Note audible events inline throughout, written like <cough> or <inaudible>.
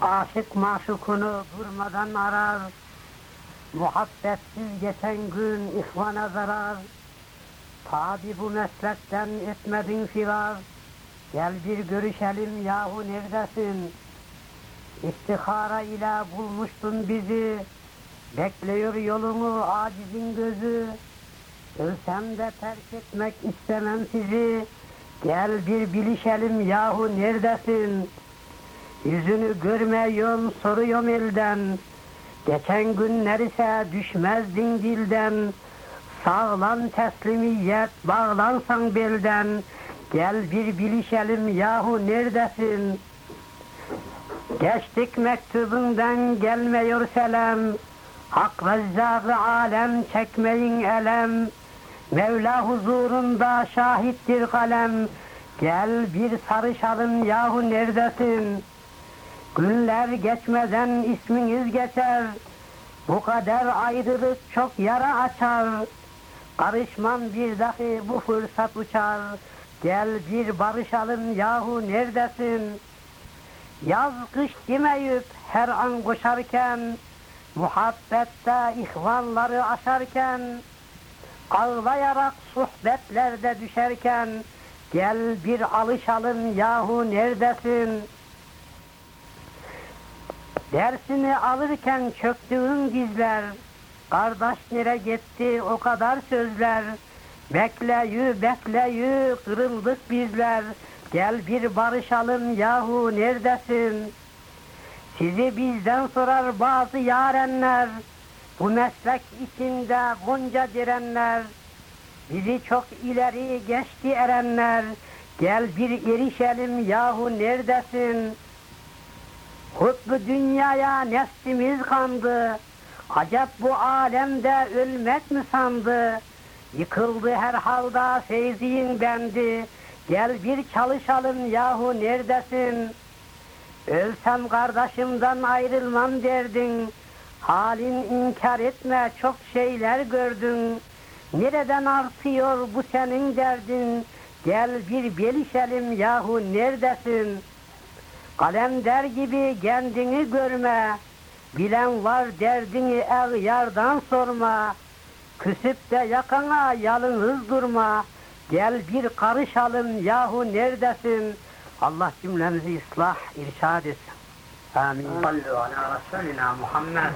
Aşık maşukunu durmadan arar. Muhabbetsiz geçen gün ihvana zarar. Tabi bu meslekten etmedin firar. Gel bir görüşelim yahu neredesin? İstihara ile bulmuştun bizi. Bekliyor yolunu acizin gözü. Ölsem de terk etmek istemem sizi. Gel bir bilişelim yahu neredesin? Yüzünü görmeyon soruyorum elden. Geçen günler ise düşmezdin dilden. Sağlan teslimiyet bağlansan belden. Gel bir bilişelim yahu neredesin? Geçtik mektubundan gelmiyor selam. Hak rezzâk alem çekmeyin elem. Mevla huzurunda şahittir kalem. Gel bir sarışalım yahu neredesin? Günler geçmeden isminiz geçer. Bu kadar ayrılık çok yara açar. Karışmam bir dahi bu fırsat uçar. Gel bir barışalım yahu neredesin? Yaz kış demeyip her an koşarken, muhabbette ihvanları aşarken, ağlayarak sohbetlerde düşerken, gel bir alışalım yahu neredesin? Dersini alırken çöktüğün gizler, kardeş nere gitti o kadar sözler, bekleyü bekleyü kırıldık bizler, gel bir barışalım yahu neredesin? Sizi bizden sorar bazı yarenler, bu meslek içinde bunca direnler, bizi çok ileri geçti erenler, gel bir erişelim yahu neredesin? Hutbu dünyaya nefsimiz kandı. Acep bu alemde ölmek mi sandı? Yıkıldı her halda feyziğin bendi. Gel bir çalışalım yahu neredesin? Ölsem kardeşimden ayrılmam derdin. Halin inkar etme çok şeyler gördün. Nereden artıyor bu senin derdin? Gel bir belişelim yahu neredesin? Kalender gibi kendini görme, bilen var derdini el yardan sorma. Küsüp de yakana yalınız durma, gel bir karışalım yahu neredesin? Allah cümlemizi ıslah, irşad etsin. Amin. Sallu ala Resulina Muhammed.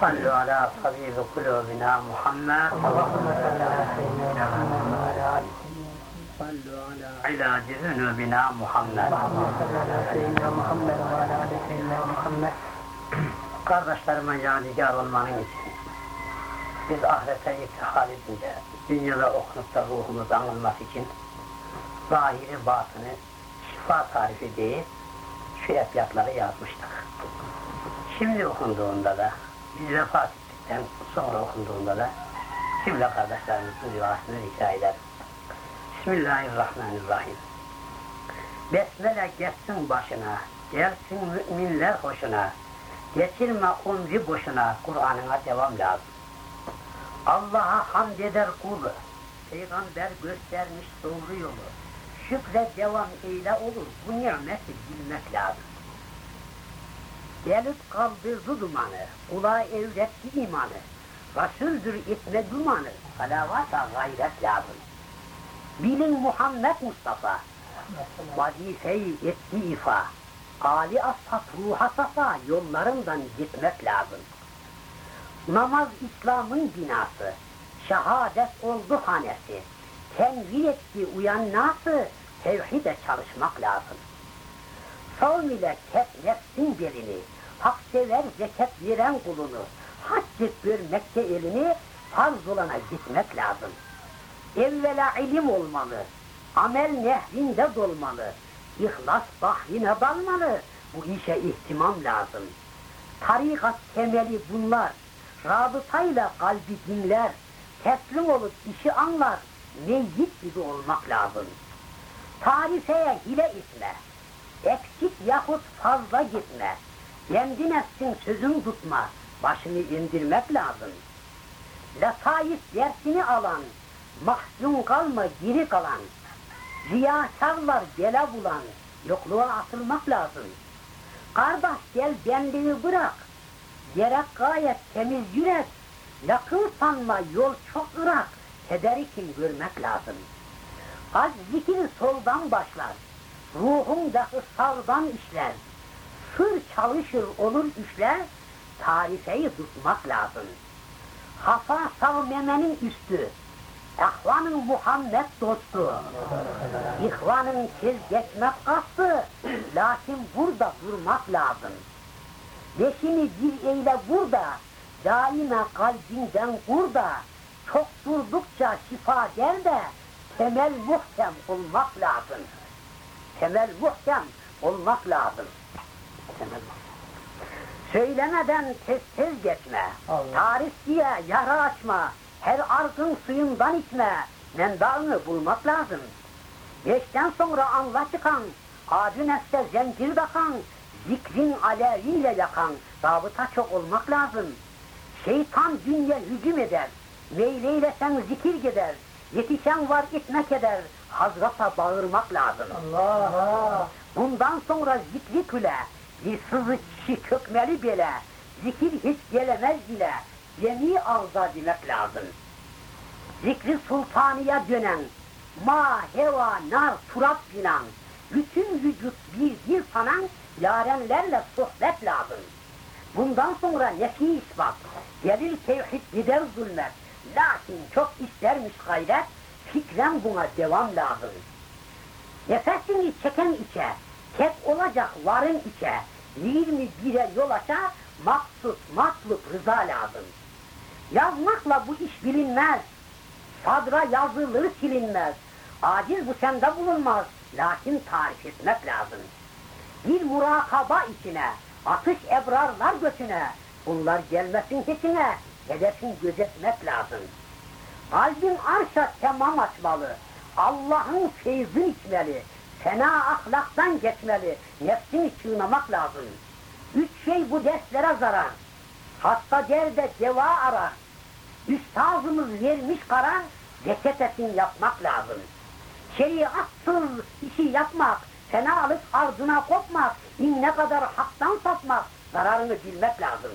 Sallu ala tabibi kulubina Muhammed. صلوا على علاج ذنوبنا محمد Kardeşlerime yadigar olmanın için biz ahirete irtihal edince dünyada okunup da ruhumuz anılması için zahiri batını şifa tarifi değil şu efyatları yazmıştık. Şimdi okunduğunda da biz vefat ettikten sonra okunduğunda da cümle kardeşlerimizin rivasını rica ederim. Bismillahirrahmanirrahim. Besmele geçsin başına, gelsin müminler hoşuna. Geçirme umri boşuna, Kur'an'ına devam lazım. Allah'a hamd eder kulu, Peygamber göstermiş doğru yolu. Şükre devam eyle olur, bu nimeti bilmek lazım. Gelip kaldırdı dumanı, kulağa evretti imanı. Resuldür etme dumanı, salavata gayret lazım. Bilin Muhammed Mustafa, vazifeyi etti ifa. Ali ashab ruha safa yollarından gitmek lazım. Namaz İslam'ın binası, şehadet oldu hanesi. Tenvir etti uyan nası, tevhide çalışmak lazım. Savm ile kes nefsin belini, hak sever zekat veren kulunu, hac et görmekte elini, farz olana gitmek lazım. Evvela ilim olmalı, amel nehrinde dolmalı, ihlas bahrine dalmalı, bu işe ihtimam lazım. Tarikat temeli bunlar, rabıtayla kalbi dinler, teslim olup işi anlar, meyyit gibi olmak lazım. Tarifeye hile etme, eksik yahut fazla gitme, kendi nefsin sözün tutma, başını indirmek lazım. Letaif dersini alan, mahzun kalma geri kalan, riyakarlar bela bulan, yokluğa atılmak lazım. Kardeş gel benliği bırak. Gerek gayet temiz yürek. Yakın sanma yol çok ırak. Kederi kim görmek lazım. Az zikir soldan başlar. Ruhun dahi sağdan işler. Sır çalışır olur işler. Tarifeyi tutmak lazım. Hafa savmemenin üstü. Ehvanın Muhammed dostu. İhvanın tez geçmek kastı. Lakin burada durmak lazım. Beşini bir eyle burada. Daima kalbinden burada. Çok durdukça şifa gel de temel muhkem olmak lazım. Temel muhkem olmak lazım. Temel Söylemeden tez tez geçme. Allah. Tarif diye yara açma. Her argın suyundan içme. Mendağını bulmak lazım. Beşten sonra anla çıkan, ağacı nefse zincir takan, zikrin aleviyle yakan, zabıta çok olmak lazım. Şeytan dünya hücum eder, meyleylesen zikir gider, yetişen var itmek eder, Hazrata bağırmak lazım. Allah. Bundan sonra zikri küle, bir sızı çişi kökmeli bile, zikir hiç gelemez bile, cemi ağza demek lazım. Zikri sultaniye dönen, ma, heva, nar, turat binan, bütün vücut bir dil sanan, yarenlerle sohbet lazım. Bundan sonra nefi ispat, delil tevhid gider zulmet, lakin çok istermiş gayret, fikren buna devam lazım. Nefesini çeken içe, tek olacak varın içe, 21'e yol aça, maksut, matlub, rıza lazım. Yazmakla bu iş bilinmez, sadra yazılır silinmez, aciz bu sende bulunmaz, lakin tarif etmek lazım. Bir murakaba içine, atış ebrarlar götüne, bunlar gelmesin hiçine, hedefin gözetmek lazım. Kalbin arşa tamam açmalı, Allah'ın feyzini içmeli, fena ahlaktan geçmeli, nefsini çiğnemek lazım. Üç şey bu derslere zarar, hasta derde deva arar. Üstazımız vermiş karar, reçetesini yapmak lazım. Şeriatsız işi yapmak, fenalık ardına kopmak, ne kadar haktan sapmak, zararını bilmek lazım.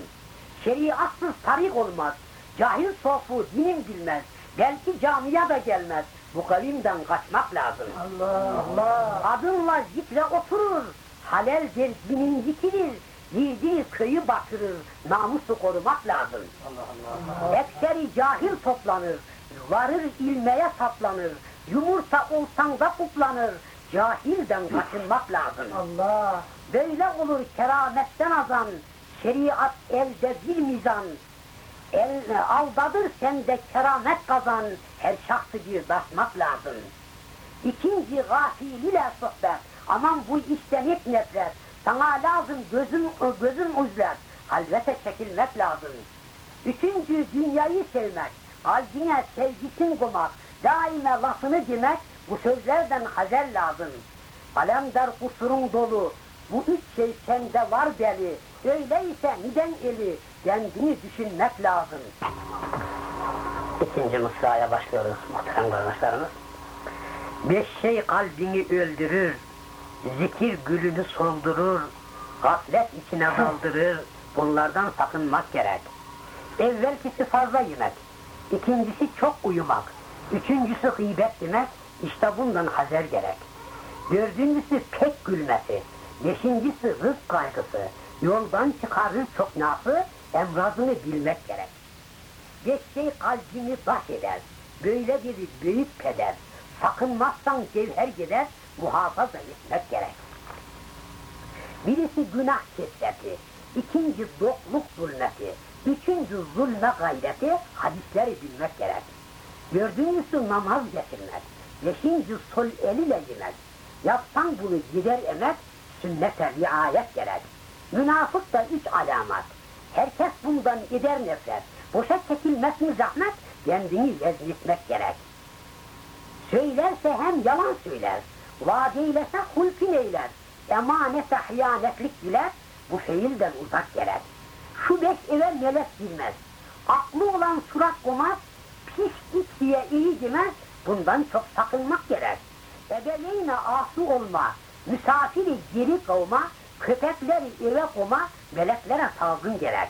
Şeriatsız tarik olmaz, cahil sofu dinin bilmez, belki camiye de gelmez, bu kavimden kaçmak lazım. Allah. Allah. Adınla zikre oturur, haleldir dinin zikirir, girdiği köyü batırır, namusu korumak lazım. Ekseri cahil toplanır, varır ilmeye saplanır, yumurta olsan da kuplanır, cahilden kaçınmak lazım. Allah. Böyle olur kerametten azan, şeriat elde bir mizan. El, aldadır sende keramet kazan, her şahsı bir dasmak lazım. İkinci gafil ile sohbet, aman bu işten hep nefret. Sana lazım gözün, gözün uzlar, halvete çekilmek lazım. Üçüncü dünyayı sevmek, kalbine sevgisini koymak, daime lafını demek, bu sözlerden hazer lazım. Alemdar kusurun dolu, bu üç şey sende var deli, öyleyse neden eli, kendini düşünmek lazım. İkinci mısraya başlıyoruz muhterem kardeşlerimiz. Beş şey kalbini öldürür, zikir gülünü soldurur, gaflet içine daldırır, bunlardan sakınmak gerek. Evvelkisi fazla yemek, ikincisi çok uyumak, üçüncüsü gıybet demek, işte bundan hazer gerek. Dördüncüsü pek gülmesi, beşincisi rızk kaygısı, yoldan çıkarır çok nafı, emrazını bilmek gerek. Beş şey kalbini baş eder, böyle bir büyük peder, sakınmazsan cevher gider, muhafaza etmek gerek. Birisi günah kesreti, ikinci dokluk zulmeti, üçüncü zulme gayreti, hadisleri bilmek gerek. Dördüncüsü namaz getirmek, beşinci sol eliyle yemek. Yapsan bunu gider emek, sünnete riayet gerek. Münafık da üç alamat. Herkes bundan eder nefret. Boşa çekilmez mi zahmet, kendini vezmetmek gerek. Söylerse hem yalan söyler, vaat eylese hulfin eyler, emanete hıyanetlik diler, bu fiilden uzak gerek. Şu beş eve melek girmez, aklı olan surat komaz, pis diye iyi demez, bundan çok sakınmak gerek. Ebeveyne asu olma, Misafiri geri kovma, köpekleri eve koma, meleklere salgın gerek.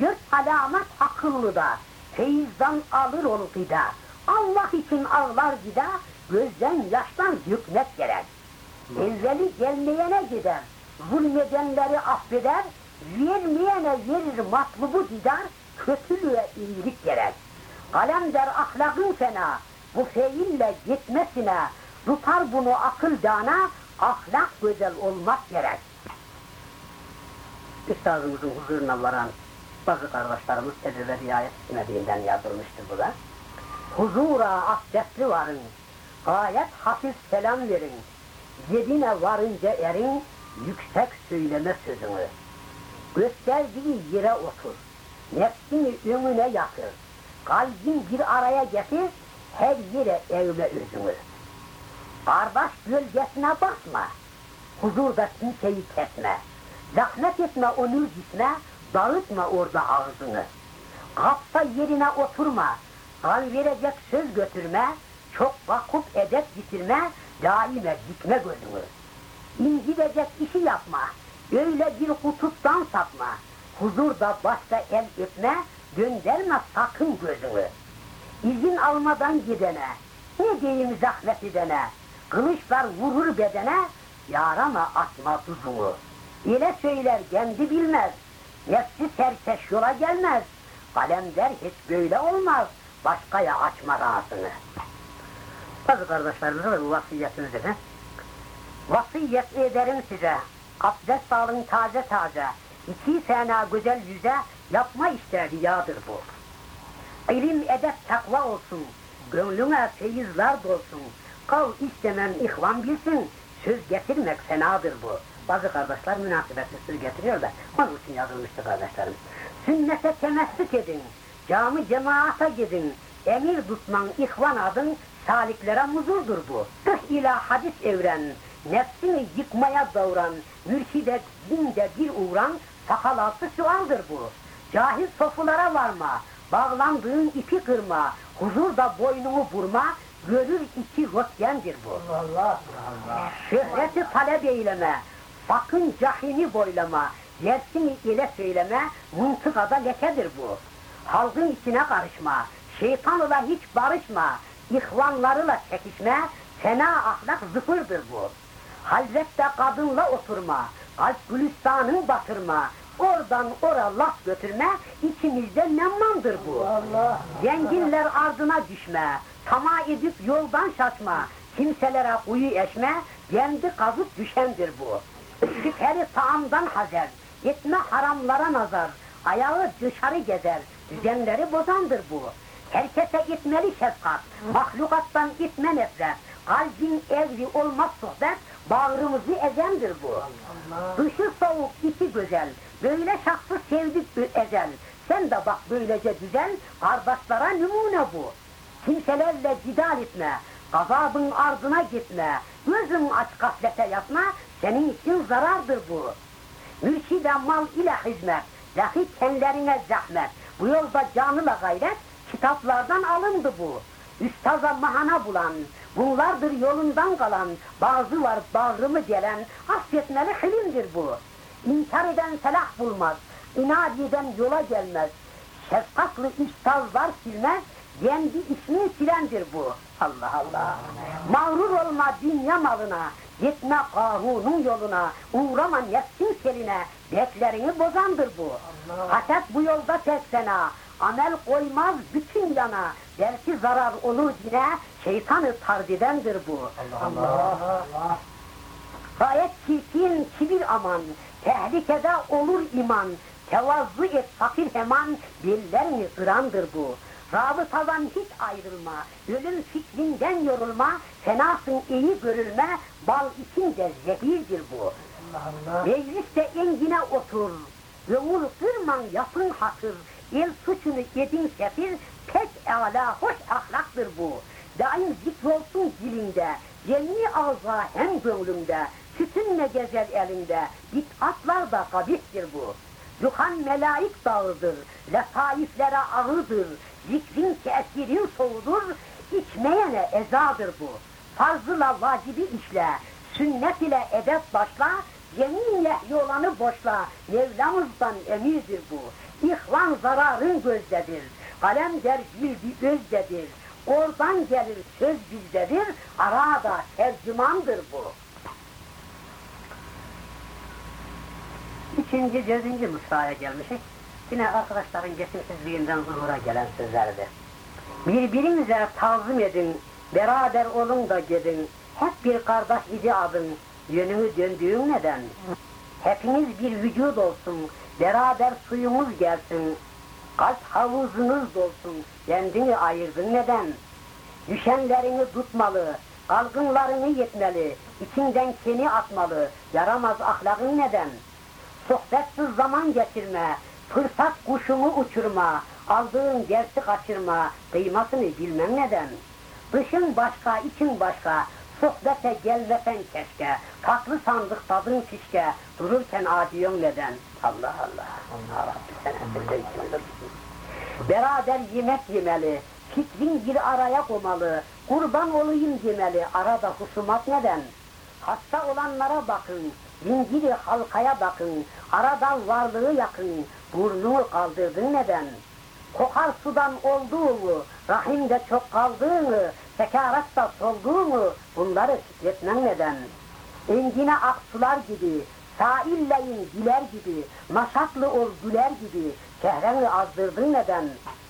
Dört alamet akıllıda, feyizden alır ol gıda. Allah için ağlar gida, gözden yaştan hükmet gerek. Evveli gelmeyene gider, zulmedenleri affeder, vermeyene verir matlubu didar, kötülüğe iyilik gerek. Kalem der ahlakın fena, bu fiille gitmesine, tutar bunu akıl dana, ahlak güzel olmak gerek. Üstadımızın huzuruna varan bazı kardeşlerimiz edebe riayet etmediğinden yazılmıştır bu da. Huzura abdestli varın, gayet hafif selam verin, yedine varınca erin, yüksek söyleme sözünü. Gösterdiği yere otur, nefsini önüne yatır, kalbin bir araya getir, her yere evle özünü. Kardeş gölgesine basma, huzurda kimseyi kesme, zahmet etme onu gitme, dağıtma orada ağzını. Kapsa yerine oturma, hal verecek söz götürme, çok vakıf edep bitirme, daime dikme gözünü. İncitecek işi yapma, öyle bir kutuptan sapma, huzurda başta el öpme, gönderme sakın gözünü. İzin almadan gidene, ne diyeyim zahmet edene, kılıçlar vurur bedene, yarama atma tuzunu. İle söyler kendi bilmez, nefsi serkeş yola gelmez, kalem der hiç böyle olmaz, başkaya açma razını. Bazı kardeşlerimize de bu vasiyetimiz dedi. Vasiyet ederim size, abdest alın taze taze, iki fena güzel yüze yapma işte riyadır bu. İlim, edep, takva olsun, gönlüne feyizler dolsun, kal istemem ihvan bilsin, söz getirmek fenadır bu. Bazı kardeşler münasebetli söz getiriyor da, onun için yazılmıştı kardeşlerim. Sünnete temessük edin, cami cemaata gidin, emir tutman ihvan adın, saliklere muzurdur bu. Tıh ila hadis evren, nefsini yıkmaya davran, mürşide dinde bir uğran, sakal altı sualdır bu. Cahil sofulara varma, bağlandığın ipi kırma, huzurda boynunu vurma, görür iki rötgendir bu. Allah Allah. Şöhreti talep eyleme, sakın cahini boylama, dersini ile söyleme, mıntıkada lekedir bu. Halkın içine karışma, şeytanla hiç barışma, ihvanlarıyla çekişme, fena ahlak zıfırdır bu. Halvette kadınla oturma, kalp gülistanın batırma, oradan ora laf götürme, içimizde nemmandır bu. Allah. Zenginler ardına düşme, tamah edip yoldan şaşma, kimselere kuyu eşme, kendi kazıp düşendir bu. Şüpheli taamdan hazer, etme haramlara nazar, ayağı dışarı gezer, düzenleri bozandır bu. Herkese itmeli şefkat, mahlukattan itme nefret, kalbin evri olmaz sohbet, bağrımızı ezendir bu. Allah. Dışı soğuk, içi güzel. Böyle şahsı sevdik bir ezel. Sen de bak böylece güzel, kardeşlere numune bu. Kimselerle cidal etme, gazabın ardına gitme. Gözün aç gaflete yatma, senin için zarardır bu. Mürşide mal ile hizmet, dahi kendilerine zahmet. Bu yolda canıyla gayret, kitaplardan alındı bu. Üstaza mahana bulan, bunlardır yolundan kalan, bazı var bağrımı gelen, affetmeli hilimdir bu. İnkar eden felah bulmaz, inat eden yola gelmez. Şefkatlı üstazlar silmez, kendi ismini silendir bu. Allah Allah. Mağrur olma dünya malına, gitme Karun'un yoluna, uğrama nefsin seline, beklerini bozandır bu. Haset bu yolda tek sena, amel koymaz bütün yana, belki zarar olur yine, şeytanı tardidendir bu. Allah. Allah. Gayet çirkin kibir aman, tehlikede olur iman, tevazu et fakir hemen, bellerini kırandır bu. Rabıtadan hiç ayrılma, ölüm fikrinden yorulma, fenasın iyi görülme, bal içinde zehirdir bu. Allah. Mecliste engine otur, gönül kırman yapın hatır, el suçunu yedin sefir, pek âlâ hoş ahlaktır bu. Daim zikrolsun dilinde, cemmi ağza hem gönlümde, sütünle gezer elinde, bid'atlar da kabihtir bu. Yuhan melaik dağıdır, letaiflere ağırdır, zikrin tesirin soğudur, içmeyene ezadır bu. Farzıyla vacibi işle, Sünnet ile edep başla, yemin nehyi boşla. Mevlamızdan emirdir bu. İhvan zararın gözdedir. Kalem der cildi özdedir. Oradan gelir söz bizdedir. Arada tercümandır bu. Üçüncü, dördüncü mısraya gelmişiz. Yine arkadaşların geçimsizliğinden zuhura gelen sözlerdir. Birbirinize tazım edin, beraber olun da gidin. Hep bir kardeş idi adın, yönünü döndüğün neden? Hepiniz bir vücut olsun, beraber suyumuz gelsin. Kalp havuzunuz dolsun, kendini ayırdın neden? Düşenlerini tutmalı, algınlarını yetmeli, içinden keni atmalı, yaramaz ahlakın neden? Sohbetsiz zaman geçirme, fırsat kuşunu uçurma, aldığın dersi kaçırma, kıymasını bilmem neden. Dışın başka, için başka, sohbete gelmesen keşke, tatlı sandık tadın fişke, dururken adiyon neden? Allah Allah, Allah Rabbi sen esirde Beraber yemek yemeli, fikrin bir araya komalı, kurban olayım demeli, arada husumat neden? Hasta olanlara bakın, zinciri halkaya bakın, aradan varlığı yakın, burnunu kaldırdın neden? Kokar sudan olduğunu, rahimde çok kaldığını, sekaratta solduğunu, bunları fikretmen neden? Engine aksular gibi, sailleyin güler gibi, maşatlı ol güler gibi, çehreni azdırdın neden?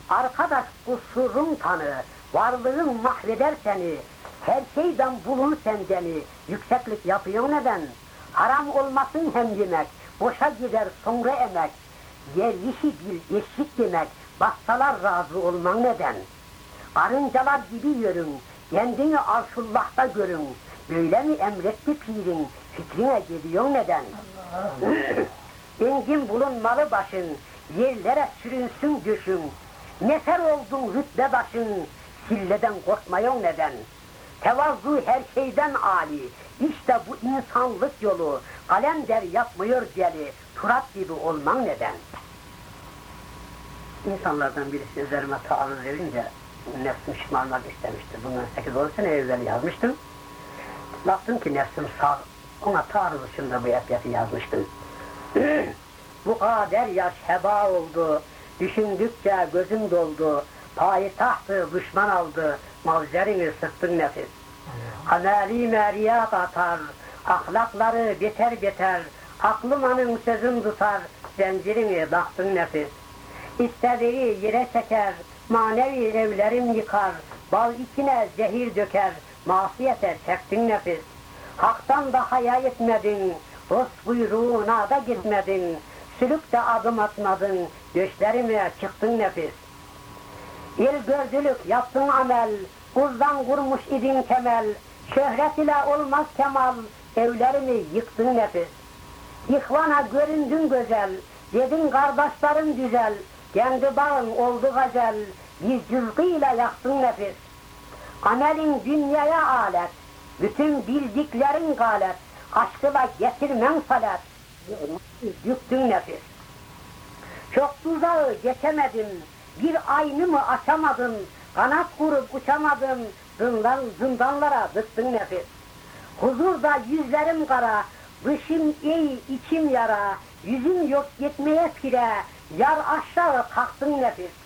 Arkadaş kusurun tanı, varlığın mahveder seni, her şeyden bulun sendeni, yükseklik yapıyor neden? Haram olmasın hem yemek, boşa gider sonra emek, yerlişi bil eşlik demek, bassalar razı olman neden? Karıncalar gibi yürün, kendini arşullahta görün, böyle mi emretti pirin, fikrine geliyor neden? Engin bulunmalı başın, yerlere sürünsün düşün, nefer oldun rütbe başın, silleden korkmayon neden? Tevazu her şeyden ali, işte bu insanlık yolu, kalem der yapmıyor deli, turat gibi olman neden? İnsanlardan birisi üzerime taarruz edince nefsim şımarmak istemişti. Bundan 8-10 sene evvel yazmıştım. Baktım ki nefsim sağ, ona için de bu epyatı yazmıştım. <clears throat> bu kader yaş heba oldu, düşündükçe gözüm doldu, payitahtı düşman aldı, mavzerini sıktın nefis. Ameli meriya katar, ahlakları beter beter, aklımanın sözün tutar, zincirini baktın nefis. İstediği yere çeker, manevi evlerim yıkar, bal içine zehir döker, masiyete çektin nefis. Hak'tan da haya etmedin, dost buyruğuna da gitmedin, sülükte adım atmadın, göçlerime çıktın nefis. İl gördülük yaptın amel, buzdan kurmuş idin temel, şöhret ile olmaz kemal, evlerimi yıktın nefis. İhvana göründün güzel, dedin kardeşlerin güzel, kendi bağın oldu gazel, bir cızgıyla yaktın nefis. Amelin dünyaya alet, bütün bildiklerin galet, aşkıla getirmen salat, yüktün nefis. Çok tuzağı geçemedim, bir aynımı açamadım, kanat kurup uçamadım, zindan, zindanlara dıktın nefis. Huzurda yüzlerim kara, dışım ey, içim yara, yüzüm yok gitmeye pire, yar aşağı kalktın nefis.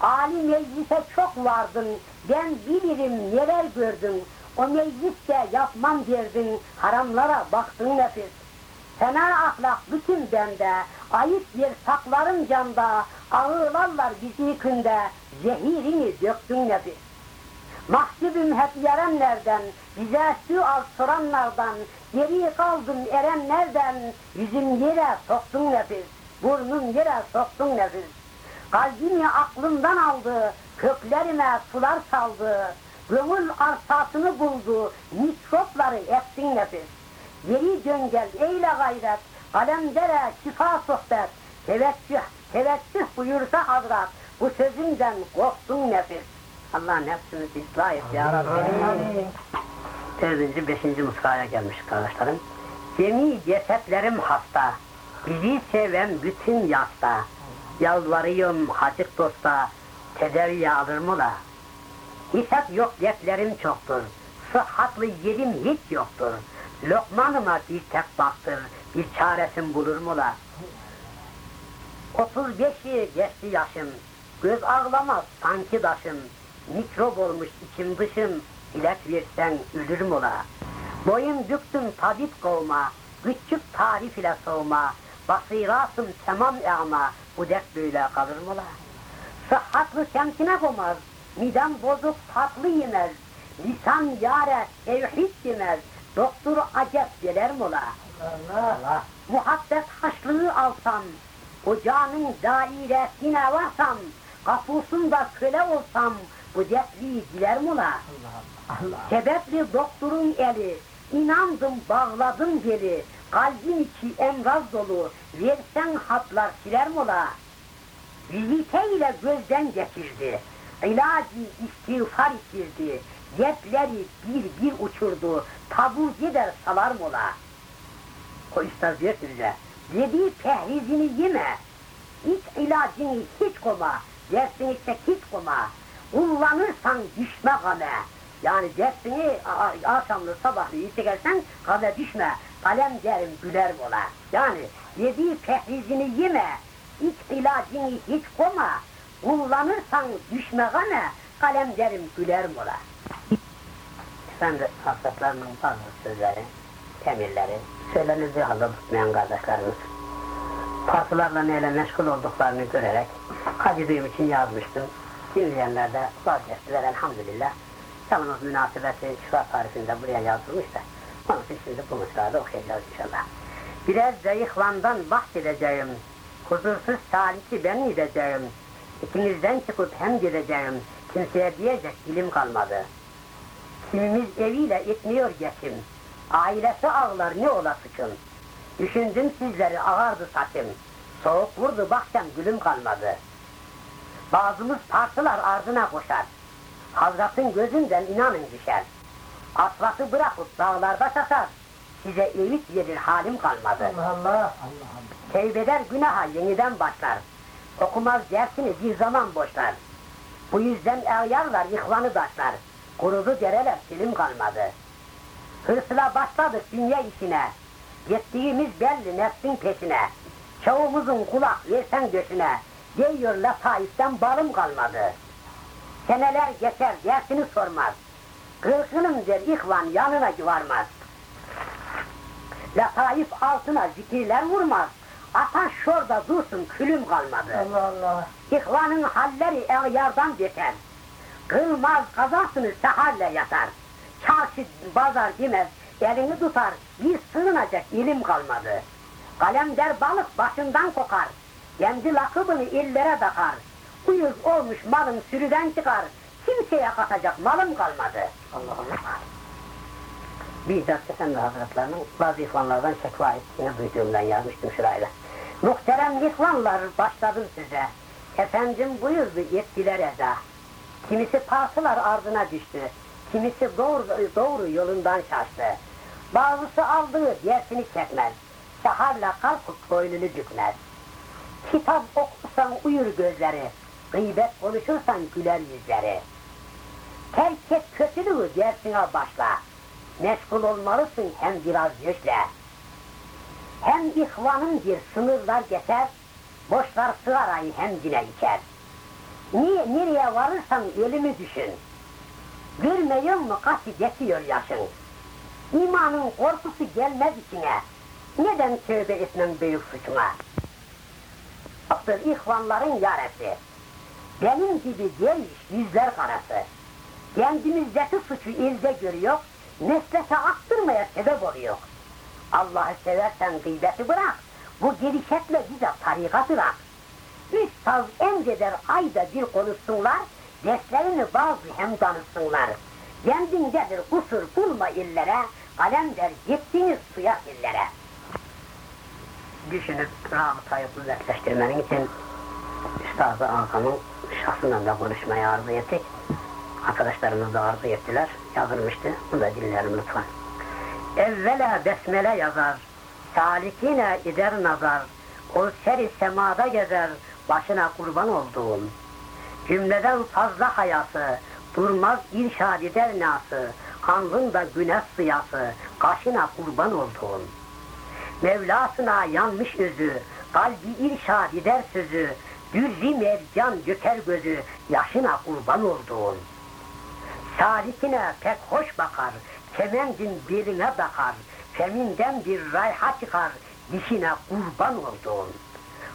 Ali meclise çok vardın, ben bilirim neler gördün, o mecliste yapmam derdin, haramlara baktın nefis. Fena ahlak bütün bende, ayıp yer saklarım canda, ağırlarlar bizi künde, zehirini döktün nefis. Mahcubum hep yerenlerden, bize su al soranlardan, geri kaldım erenlerden, yüzüm yere soktun nefis, burnum yere soktun nefis. Kalbimi aklımdan aldı, köklerime sular saldı, gönül arsasını buldu, mikropları ettin nefis. Geri dön gel eyle gayret, kalemdere şifa sohbet, teveccüh, teveccüh buyursa hazrat, bu sözünden korktun nefis. Allah nefsimizi ıslah et ya Rabbi. Dördüncü, beşinci mısraya gelmiş kardeşlerim. Cemi cesetlerim hasta, bizi seven bütün yasta. Yalvarıyorum hacık dosta, tedaviye alır mı la? Hisap yok dertlerim çoktur, sıhhatlı yerim hiç yoktur. Lokmanıma bir tek baktır, bir çaresin bulur mu la? 35'i geçti yaşım, göz ağlamaz sanki daşım, mikrop olmuş içim dışım, ilaç versen ölürüm ola. Boyun büktüm tabip kovma, küçük tarif ile soğuma, basiratım tamam ama, bu dert böyle kalır mı la? Sıhhatlı semtine komaz, midem bozuk tatlı yemez, lisan yare tevhid demez, doktoru acep gelir mi ola? Allah. muhabbet haşlığı alsam, ocağının dairesine varsam, kapusunda köle olsam, bu dertliği diler mi ola? Allah. Allah. Sebepli doktorun eli, inandım bağladım geri, kalbin içi emraz dolu, versen hatlar siler mi ola? Vizite ile gözden geçirdi, ilacı istiğfar itirdi, cepleri bir bir uçurdu, tabu gider salar mı ola? O üstad diyor ki bize, dediği pehrizini yeme, hiç ilacını hiç koma, dersini ise hiç koma, kullanırsan düşme game. Yani dersini akşamlı sabahlı içersen game düşme, kalem derim güler ola. Yani dediği pehrizini yeme, hiç ilacını hiç koma, kullanırsan düşme game, kalem derim güler ola. Efendi hasretlerinin bazı sözleri, emirleri, söylenildiği halde tutmayan kardeşlerimiz, partılarla neyle meşgul olduklarını görerek acıdığım için yazmıştım. Dinleyenler de vazgeçtiler elhamdülillah. Yalnız münasebeti şifa tarifinde buraya yazılmış da onun için şimdi bu mısrada okuyacağız inşallah. Biraz zayıflandan bahsedeceğim. Huzursuz salisi ben gideceğim. İkinizden çıkıp hem gideceğim. Kimseye diyecek dilim kalmadı. Kimimiz eviyle etmiyor geçim. Ailesi ağlar ne ola sıçın. Düşündüm sizleri ağardı saçım. Soğuk vurdu baksam gülüm kalmadı. Bazımız partılar ardına koşar. Hazratın gözünden inanın düşer. Asfası bırakıp dağlarda satar. Size öğüt verir halim kalmadı. Allah Allah. Allah Tevbeder günaha yeniden başlar. Okumaz dersini bir zaman boşlar. Bu yüzden eğyarlar ihvanı taşlar. Kurudu dereler silim kalmadı. Hırsla başladık dünya işine. Gittiğimiz belli nefsin peşine. Çoğumuzun kulak versen göğsüne. Değiyor lataiften balım kalmadı. Seneler geçer dersini sormaz. Kırkınım der ihvan yanına varmaz. Lataif altına zikirler vurmaz. Atan şurada dursun külüm kalmadı. Allah Allah. İhvanın halleri eğyardan beter. Kılmaz kazasını seherle yatar. Çarşı bazar demez, elini tutar, bir sığınacak ilim kalmadı. Kalemder balık başından kokar, kendi lakıbını illere takar. Uyuz olmuş malın sürüden çıkar, kimseye katacak malım kalmadı. Allah Allah. Bizzat Efendi Hazretlerinin bazı ihvanlardan şekva ettiğini duyduğumdan yazmıştım şurayla. Muhterem ihvanlar başladım size. Efendim buyurdu yetkiler eda. Kimisi partılar ardına düştü. Kimisi doğru, doğru yolundan şaştı. Bazısı aldığı dersini çekmez. Saharla kalkıp boynunu bükmez. Kitap okursan uyur gözleri. Gıybet konuşursan güler yüzleri. Terk et kötülüğü dersine başla. Meşgul olmalısın hem biraz yüzle. Hem ihvanın bir sınırlar geçer, boşlar sigarayı hem yine içer. Niye, nereye varırsan ölümü düşün. Görmüyor mu kaçı geçiyor yaşın. İmanın korkusu gelmez içine. Neden tövbe etmem büyük suçuma? Yoktur ihvanların yaresi. Benim gibi gelmiş yüzler karası. Kendimizdeki suçu elde görüyor, mesleke aktırmaya sebep oluyor. Allah'ı seversen gıybeti bırak, bu gelişetle bize tarikat bırak. Üç saz emreder ayda bir konuşsunlar, derslerini bazı hem danışsınlar. Kendindedir kusur bulma illere, kalem der gittiniz suya illere. Düşünüp rabıtayı kuvvetleştirmenin için Üstad-ı Hakan'ın şahsından da konuşmaya arzu ettik. Arkadaşlarımız da arzu ettiler, yazılmıştı. Bunu da dinlerim lütfen. Evvela besmele yazar, salikine gider nazar, o seri semada gezer, başına kurban olduğum. Cümleden fazla hayası, durmaz irşad eder nası, alnında güneş sıyası, kaşına kurban olduğun. Mevlasına yanmış özü, kalbi irşad eder sözü, dürri mercan göker gözü, yaşına kurban olduğun. Salikine pek hoş bakar, kemendin beline bakar, feminden bir rayha çıkar, dişine kurban olduğun.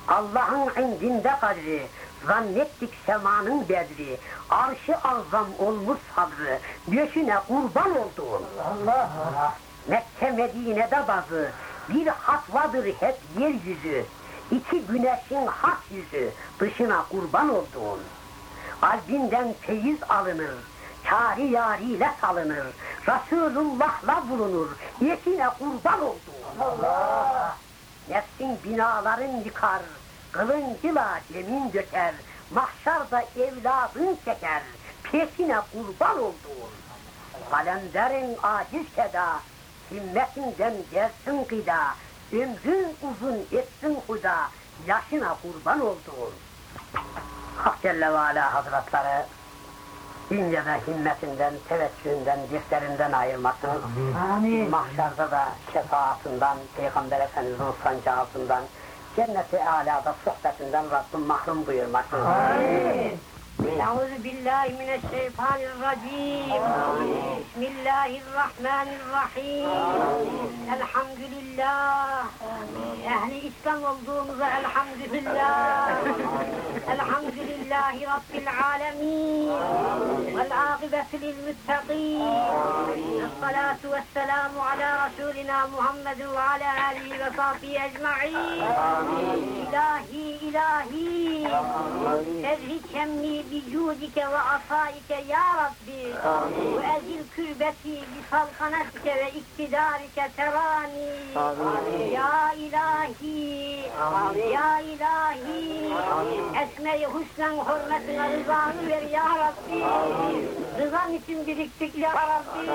Allah'ın indinde kadri, zannettik semanın bedri, arşı azam olmuş sabrı, göğsüne kurban olduğun. Allah Allah. Mekke Medine'de bazı, bir hatvadır hep yeryüzü, iki güneşin hak yüzü, dışına kurban olduğun. Kalbinden feyiz alınır, çari yariyle salınır, Resulullah'la bulunur, yetine kurban olduğun. Allah. Nefsin binaların yıkar, kılıncıyla yemin döker, mahşarda evladın çeker, peşine kurban olduğun. Kalemlerin aciz seda, himmetinden gelsin gıda, ömrün uzun etsin huda, yaşına kurban olduğun. Hak Celle ve Ala Hazretleri, dünyada himmetinden, teveccühünden, defterinden ayırmasın. Amin. Mahşerde da şefaatinden, Peygamber Efendimiz'in sancağısından, cennet-i alada sohbetinden Rabbim mahrum buyurmasın. Amin. أعوذ بالله من الشيطان الرجيم. بسم الله الرحمن الرحيم. الحمد لله. أهل إسلام الحمد لله. الحمد لله رب العالمين. والعاقبة للمتقين. الصلاة والسلام على رسولنا محمد وعلى آله وصحبه أجمعين. إلهي إلهي. أجهد شمي bicudike ve asaike ya Rabbi. Ve ezil kürbeti bisalkanetike ve iktidarike terani. Ya ilahi. Ya ilahi. Esme-i husnen hürmetine rızanı ver ya Rabbi. Rızan için biriktik ya Rabbi.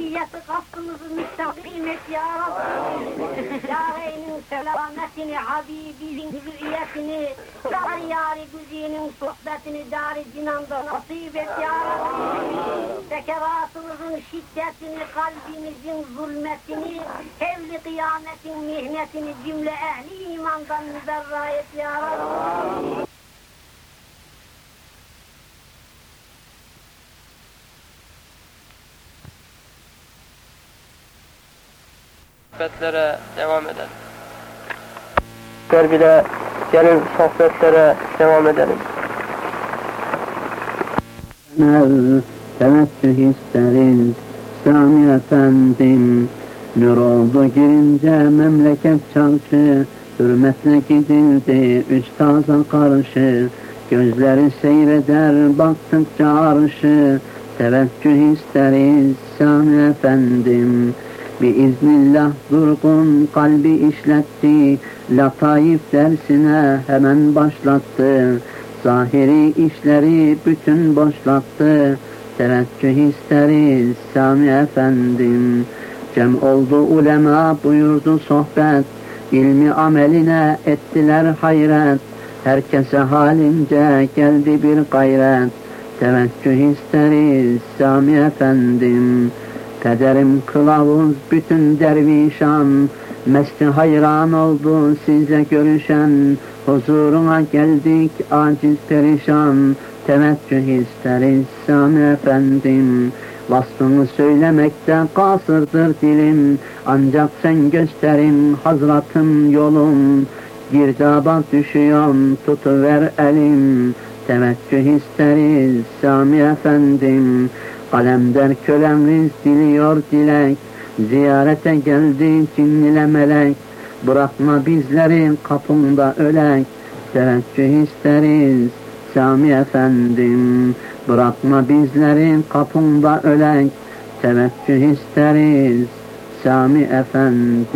Niyeti kastımızı müstakim et ya Rabbi. Yareynin selametini, Habibinin hürriyetini, Yar yari güzinin sohbetini dar-ı cinanda nasip et ya Rabbi. Sekeratımızın şiddetini, kalbimizin zulmetini, hevli kıyametin mihnetini cümle ehli imandan müberra et ya Rabbi. sohbetlere devam edelim. Bile gelin sohbetlere devam edelim. Teveccüh isteriz Sami efendim Nur oldu girince memleket çarşı Hürmetle gidildi üstaza karşı Gözleri seyreder baktıkça arşı Teveccüh isteriz Sami efendim Biiznillah durgun kalbi işletti Lataif dersine hemen başlattı Zahiri işleri bütün boşlattı. Teveccüh isteriz Sami efendim. Cem oldu ulema buyurdu sohbet. İlmi ameline ettiler hayret. Herkese halince geldi bir gayret. Teveccüh isteriz Sami efendim. Pederim kılavuz bütün dervişan Mesti hayran oldu size görüşen Huzuruna geldik aciz perişan Teveccüh isteriz Sami efendim. Vasfını söylemekte kasırdır dilim Ancak sen gösterin hazratım yolum. Girdaba düşüyorum tutuver elim. Teveccüh isteriz Sami efendim Kalemder kölemriz diliyor dilek Ziyarete geldi cinniyle melek Bırakma bizleri kapında ölek. Teveccüh isteriz Sami efendim Bırakma bizleri kapında ölek. Teveccüh isteriz Sami efendim.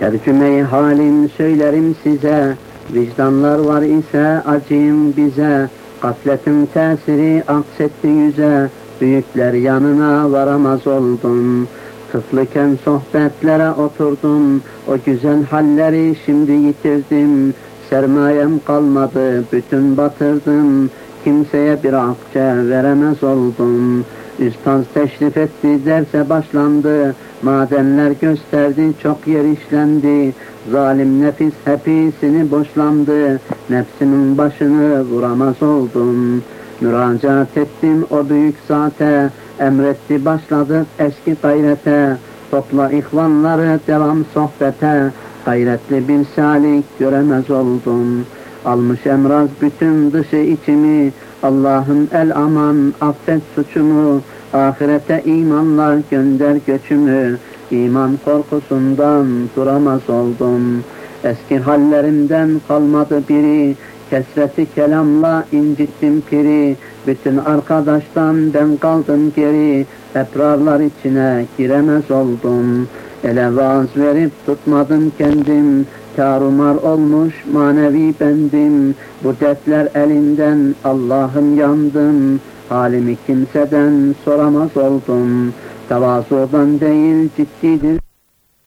Tercümeyi halim söylerim size Vicdanlar var ise acıyım bize. Gafletin tesiri aksetti yüze Büyükler yanına varamaz oldun Tıflıken sohbetlere oturdum O güzel halleri şimdi yitirdim Sermayem kalmadı bütün batırdım kimseye bir akçe veremez oldum. Üstaz teşrif etti, derse başlandı. Madenler gösterdi, çok yer işlendi. Zalim nefis hepsini boşlandı. Nefsimin başını vuramaz oldum. Müracaat ettim o büyük zate. Emretti başladık eski gayrete. Topla ihvanları devam sohbete. Gayretli bir salik göremez oldum. Almış emraz bütün dışı içimi. Allah'ım el aman affet suçumu. Ahirete imanla gönder göçümü. İman korkusundan duramaz oldum. Eski hallerimden kalmadı biri. Kesreti kelamla incittim piri. Bütün arkadaştan ben kaldım geri. Eprarlar içine giremez oldum. Ele vaaz verip tutmadım kendim. Tarumar olmuş manevi bendim. Bu dertler elinden Allah'ım yandım. Halimi kimseden soramaz oldum. Tevazudan değil ciddidir.